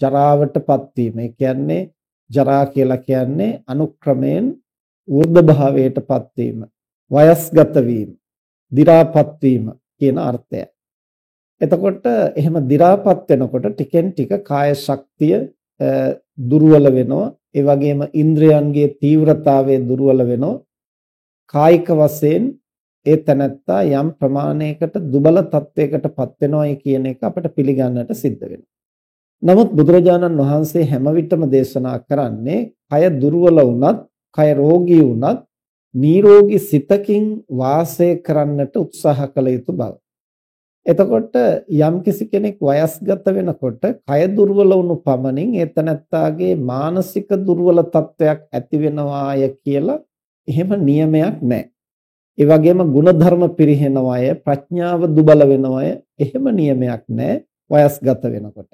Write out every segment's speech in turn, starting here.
ජරාවටපත් වීම. ඒ කියන්නේ ජරා කියලා කියන්නේ අනුක්‍රමයෙන් ඌර්ධ භාවයටපත් වීම, වයස්ගත වීම, දි รา පත් වීම කියන අර්ථයයි. එතකොට එහෙම දි รา පත් වෙනකොට ටිකෙන් ටික කාය ශක්තිය දුර්වල වෙනවා. ඒ වගේම ඉන්ද්‍රයන්ගේ තීව්‍රතාවය දුර්වල වෙනවා. කායික වශයෙන් ඒ තනත්තා යම් ප්‍රමාණයකට දුබල තත්වයකටපත් වෙනවායි කියන එක අපිට පිළිගන්නට සිද්ධ වෙනවා. නමුත් බුදුරජාණන් වහන්සේ හැම විටම දේශනා කරන්නේ කය දුර්වල වුණත්, කය රෝගී වුණත් නිරෝගී සිතකින් වාසය කරන්නට උත්සාහ කළ යුතු බව. එතකොට යම්කිසි කෙනෙක් වයස්ගත වෙනකොට කය දුර්වල වුණු පමණින් ඒ තනත්තාගේ මානසික දුර්වල තත්වයක් ඇති වෙනවාය කියලා එහෙම නියමයක් නැහැ. ඒ වගේම ಗುಣධර්ම පිරිහෙනවය ප්‍රඥාව දුබල වෙනවය එහෙම නියමයක් නැහැ වයස්ගත වෙනකොට.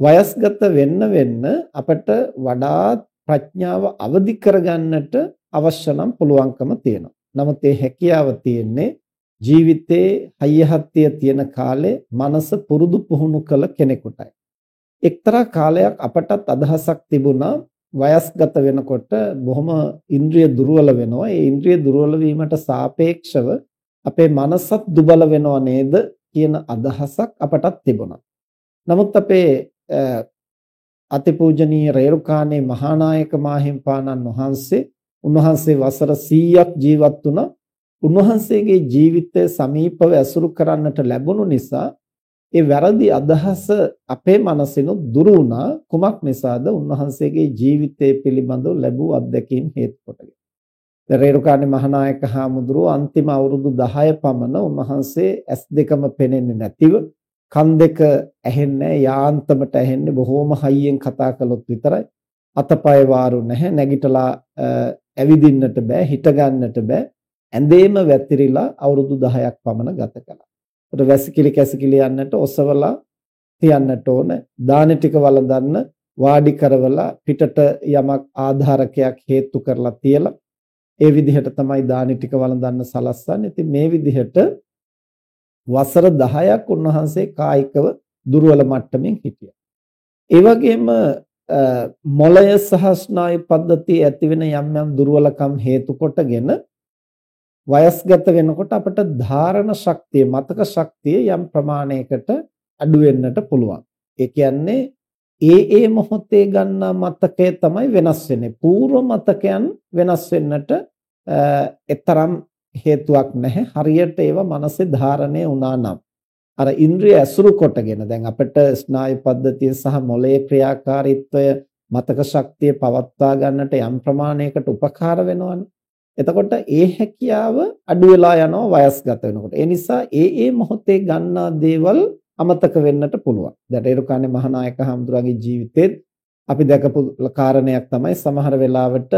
වයස්ගත වෙන්න වෙන්න අපට වඩාත් ප්‍රඥාව අවදි කරගන්නට අවශ්‍ය නම් පුළුවන්කම තියෙනවා. නමුත් ඒ හැකියාව තියෙන්නේ ජීවිතේ හයියහත්තිය තියෙන කාලේ මනස පුරුදු පුහුණු කළ කෙනෙකුටයි. එක්තරා කාලයක් අපටත් අදහසක් තිබුණා වයස්ගත වෙනකොට බොහොම ඉන්ද්‍රිය දුර්වල වෙනවා. ඒ ඉන්ද්‍රිය දුර්වල වීමට සාපේක්ෂව අපේ මනසත් දුබල වෙනව නේද කියන අදහසක් අපටත් තිබුණා. නමුත් අපේ අතිපූජනීය රේරුකාණේ මහානායක මාහිම්පාණන් වහන්සේ උන්වහන්සේ වසර 100ක් ජීවත් වුණා. උන්වහන්සේගේ ජීවිතය සමීපව ඇසුරු කරන්නට ලැබුණු නිසා ඒ වැරදි අදහස අපේ මනසිනුත් දුරු වුණා කුමක් නිසාද උන්වහන්සේගේ ජීවිතය පිළිබඳව ලැබූ අත්දැකීම් හේතු කොටගෙන. දැන් රේරුකාණේ මහානායක හාමුදුරුව අන්තිම අවුරුදු 10 පමණ උන්වහන්සේ ඇස් දෙකම පෙනෙන්නේ නැතිව කන් දෙක ඇහෙන්නේ යාන්තමට ඇහෙන්නේ බොහෝම හයියෙන් කතා කළොත් විතරයි අතපය වාරු නැහැ නැගිටලා ඇවිදින්නට බෑ හිට ගන්නට බෑ ඇඳේම වැතිරිලා අවුරුදු 10ක් පමණ ගත කළා. ඒකට වැසිකිලි කැසිකිලි යන්නට ඔසවලා තියන්නට ඕන. දාන ටික වළඳන්න වාඩි කරවලා පිටට යමක් ආධාරකයක් හේතු කරලා තියලා ඒ විදිහට තමයි දානි ටික වළඳන්න සලස්සන්නේ. ඉතින් මේ විදිහට වසර 10ක් උන්වහන්සේ කායිකව දුර්වල මට්ටමින් හිටියා. ඒ වගේම මොළය සහ ස්නායු පද්ධතිය ඇතිවෙන යම් යම් දුර්වලකම් හේතු කොටගෙන වයස්ගත වෙනකොට අපට ධාරණ ශක්තිය මතක ශක්තිය යම් ප්‍රමාණයකට අඩු වෙන්නට පුළුවන්. ඒ කියන්නේ ඒ ඒ මොහොතේ ගන්නා මතකය තමයි වෙනස් වෙන්නේ. పూర్ව මතකයන් වෙනස් වෙන්නට එතරම් හේතුවක් නැහැ. හරියට ඒවා මනසේ ධාරණය වුණා නම් අර ඉන්ද්‍රිය ඇසුරු කොටගෙන දැන් අපිට ස්නායු පද්ධතිය සහ මොළයේ ක්‍රියාකාරීත්වය මතක ශක්තිය පවත්වා ගන්නට යම් ප්‍රමාණයකට උපකාර වෙනවනේ. එතකොට ඒ හැකියාව අඩු වෙලා යනවා වයස්ගත වෙනකොට. ඒ නිසා ඒ ඒ මොහොතේ ගන්නා දේවල් අමතක වෙන්නට පුළුවන්. දැන් රේරුකාණේ මහානායක හඳුරාගේ ජීවිතේත් අපි දැකපු කාරණයක් තමයි සමහර වෙලාවට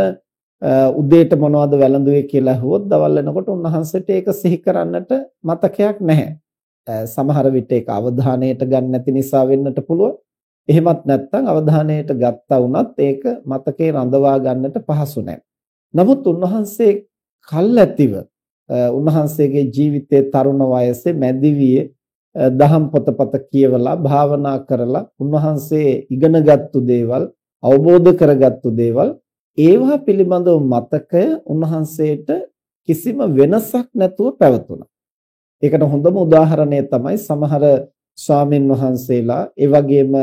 උදේට මොනවද වැළඳුවේ කියලා අහුවොත් දවල් වෙනකොට උන්වහන්සේට ඒක සිහි කරන්නට මතකයක් නැහැ. සමහර විට ඒක අවධානයට ගන්න නැති නිසා වෙන්නට පුළුවන්. එහෙමත් නැත්නම් අවධානයට ගත්තා වුණත් ඒක මතකේ රඳවා ගන්නට පහසු නැහැ. නමුත් උන්වහන්සේ කල්ැතිව උන්වහන්සේගේ ජීවිතයේ තරුණ වයසේ මැදිවියේ දහම් පොතපත කියවලා භාවනා කරලා උන්වහන්සේ ඉගෙනගත්තු දේවල් අවබෝධ කරගත්තු දේවල් ඒවා පිළිබඳව මතකය උන්වහන්සේට කිසිම වෙනසක් නැතුව පැවතුණා. ඒකට හොඳම උදාහරණය තමයි සමහර ස්වාමින් වහන්සේලා ඒ වගේම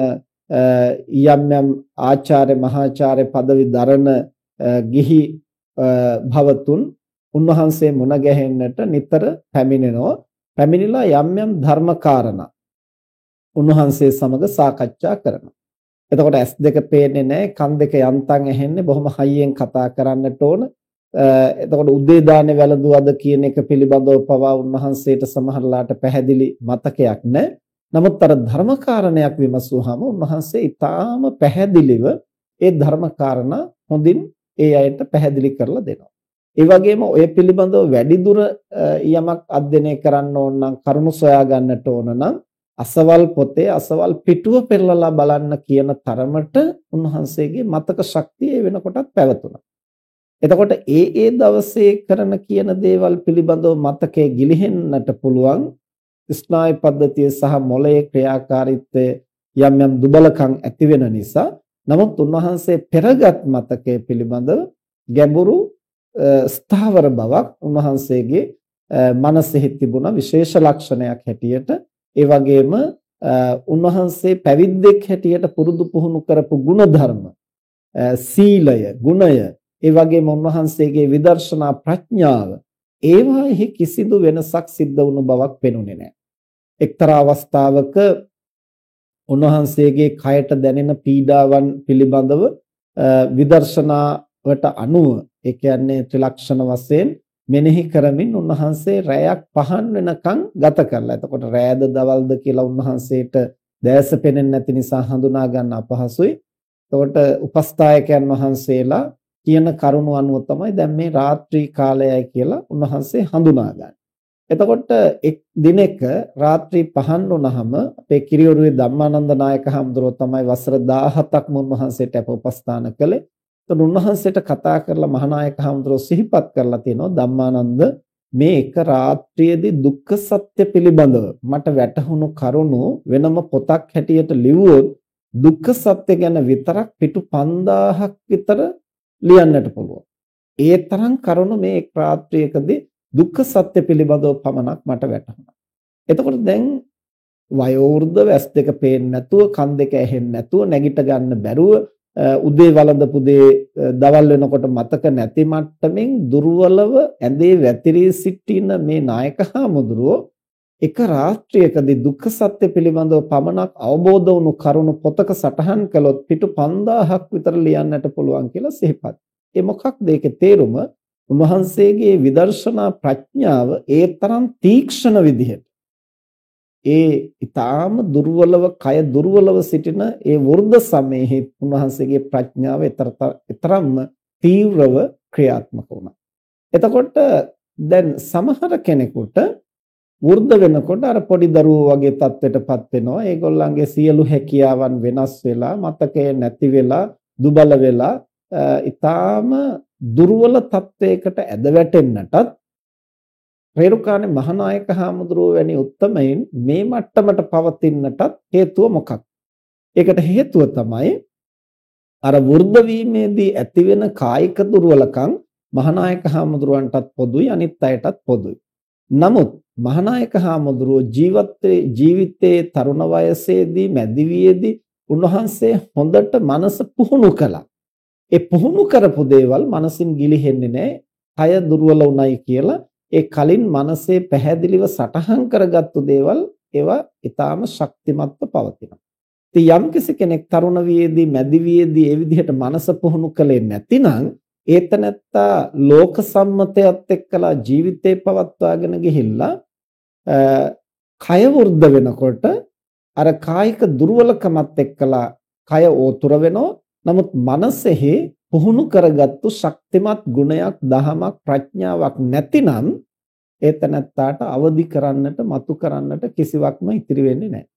යම් යම් ආචාර්ය මහාචාර්ය পদවි දරන ගිහි භවතුන් උන්වහන්සේ මුණ ගැහෙන්නට නිතර පැමිණෙනවා පැමිණිලා යම් යම් ධර්මකාරණා උන්වහන්සේ සමග සාකච්ඡා කරනවා එතකොට S දෙක පේන්නේ නැහැ කන් දෙක යන්තම් ඇහෙන්නේ බොහොම හයියෙන් කතා කරන්නට ඕන එතකොට උදේ දානේ වැළඳුවද කියන එක පිළිබඳව පවා උන්වහන්සේට සමහරලාට පැහැදිලි මතකයක් නැහැ නමුත් අර ධර්මකාරණයක් විමසුවාම උන්වහන්සේ ඊටාම පැහැදිලිව ඒ ධර්මකාරණා හොඳින් ඒ අයට පැහැදිලි කරලා දෙනවා. ඒ වගේම ඔය පිළිබඳව වැඩිදුර යමක් අධ්‍යයනය කරන්න ඕන නම් කරුණු සොයා ගන්නට ඕන නම් අසවල් පොතේ අසවල් පිටුව පෙරලලා බලන්න කියන තරමට උන්වහන්සේගේ මතක ශක්තිය වෙනකොටත් පැවතුණා. එතකොට ඒ ඒ දවසේ කරන කියන දේවල් පිළිබඳව මතකයේ ගිලිහෙන්නට පුළුවන් ස්නායු පද්ධතිය සහ මොළයේ ක්‍රියාකාරීත්වය යම් යම් දුබලකම් ඇති වෙන නිසා නමුත් උන්වහන්සේ පෙරගත් මතකයේ පිළිබඳව ගැඹුරු ස්ථාවර බවක් උන්වහන්සේගේ මනසෙහි තිබුණ විශේෂ ලක්ෂණයක් හැටියට ඒ වගේම උන්වහන්සේ පැවිද්දෙක් හැටියට පුරුදු පුහුණු කරපු ගුණධර්ම සීලය ගුණය ඒ වගේම උන්වහන්සේගේ විදර්ශනා ප්‍රඥාව ඒවාෙහි කිසිදු වෙනසක් සිද්ධ වුණු බවක් පෙනුනේ නැහැ. එක්තරා අවස්ථාවක උන්වහන්සේගේ කයට දැනෙන පීඩාවන් පිළිබඳව විදර්ශනාවට අනුව ඒ කියන්නේ ත්‍රිලක්ෂණ වශයෙන් මෙනෙහි කරමින් උන්වහන්සේ රැයක් පහන් වෙනකන් ගත කරලා. එතකොට රැයද දවල්ද කියලා උන්වහන්සේට දැස පෙනෙන්නේ නැති නිසා හඳුනා ගන්න අපහසුයි. එතකොට උපස්ථායකයන් වහන්සේලා කියන කරුණු අනුව තමයි දැන් මේ රාත්‍රී කාලයයි කියලා උන්වහන්සේ හඳුනාගන්නේ. එතකොට එක් දිනක රාත්‍රී පහන් වුණාම අපේ කිරියොරුවේ ධම්මානන්ද නායක හඳුරෝ තමයි වසර 17ක් මුන්වහන්සේට අප උපස්ථාන කළේ. එතකොට උන්වහන්සේට කතා කරලා මහානායක හඳුරෝ සිහිපත් කරලා තියෙනවා ධම්මානන්ද මේ එක රාත්‍රියේදී දුක්ඛ සත්‍ය පිළිබඳව මට වැටහුණු කරුණු වෙනම පොතක් හැටියට ලිව්වොත් දුක්ඛ සත්‍ය ගැන විතරක් පිටු 5000ක් විතර ලියන්නට පුළුවන්. ඒ තරම් කරුණු මේ එක් රාත්‍රියකදී දුක්ඛ සත්‍ය පිළිබඳව පමණක් මට වැටහුණා. එතකොට දැන් වයෝවෘද්ධ වැස් දෙක පේන්නේ නැතුව කන් දෙක ඇහෙන්නේ නැතුව නැගිට ගන්න බැරුව උදේ වළඳපු දේ දවල් වෙනකොට මතක නැති මට්ටමින් දුර්වලව ඇඳේ වැතිරී සිටින මේ නායක හාමුදුරුවෝ එක රාත්‍රියකදී දුක්ඛ සත්‍ය පිළිබඳව පමණක් අවබෝධ වුණු කරුණු පොතක සටහන් කළොත් පිටු 5000ක් විතර ලියන්නට පුළුවන් කියලා සිහිපත්. ඒ මොකක්ද ඒකේ තේරුම? උන්වහන්සේගේ විදර්ශනා ප්‍රඥාව ඒ තරම් තීක්ෂණ විදිහට ඒ ඊටාම දුර්වලව කය දුර්වලව සිටින ඒ වෘද්ධ සමයේ උන්වහන්සේගේ ප්‍රඥාව ඊතරම්ම තීව්‍රව ක්‍රියාත්මක වුණා. එතකොට දැන් සමහර කෙනෙකුට වෘද්ධ වෙනකොට අර පොඩි දරුවෝ වගේ තත්ත්වයටපත් වෙනවා. ඒගොල්ලන්ගේ සියලු හැකියාවන් වෙනස් වෙලා, මතකය නැති වෙලා, දුබල වෙලා, ඊටාම දුර්වල තත්වයකට ඇද වැටෙන්නටත් රේරුකාණේ මහානායක හාමුදුරුව වැනි උත්තමයින් මේ මට්ටමට පවතින්නටත් හේතුව මොකක්ද? ඒකට හේතුව තමයි අර වෘද්ධ වීමේදී ඇතිවෙන කායික දුර්වලකම් මහානායක හාමුදුරුවන්ටත් පොදුයි අනිත් අයටත් පොදුයි. නමුත් මහානායක හාමුදුරුව ජීවිතේ ජීවිතයේ තරුණ වයසේදී මැදිවියේදී උන්වහන්සේ හොඳට මනස පුහුණු කළා. ඒ පුහුණු කරපු දේවල් මනසින් ගිලිහෙන්නේ නැහැ. කය දුර්වල උණයි කියලා ඒ කලින් මනසේ පැහැදිලිව සටහන් කරගත්තු දේවල් ඒවා ඊටාම ශක්තිමත්ව පවතිනවා. ඉතින් යම්කිසි කෙනෙක් තරුණ වියේදී මැදි වියේදී ඒ විදිහට මනස පුහුණු කළේ නැතිනම් ඒතනත්තා ලෝක සම්මතයත් එක්කලා ජීවිතේ පවත්වාගෙන ගිහිල්ලා කය වෘද්ධ වෙනකොට අර කායික දුර්වලකමත් එක්කලා කය ඕතුර වෙනවා නමුත් මනසෙහි පුහුණු කරගත්තු ශක්තිමත් ගුණයක් දහමක් ප්‍රඥාවක් නැතිනම් ඒ තනත්තාට අවදි කරන්නට මතු කරන්නට කිසිවක්ම ඉතිරි වෙන්නේ නැහැ.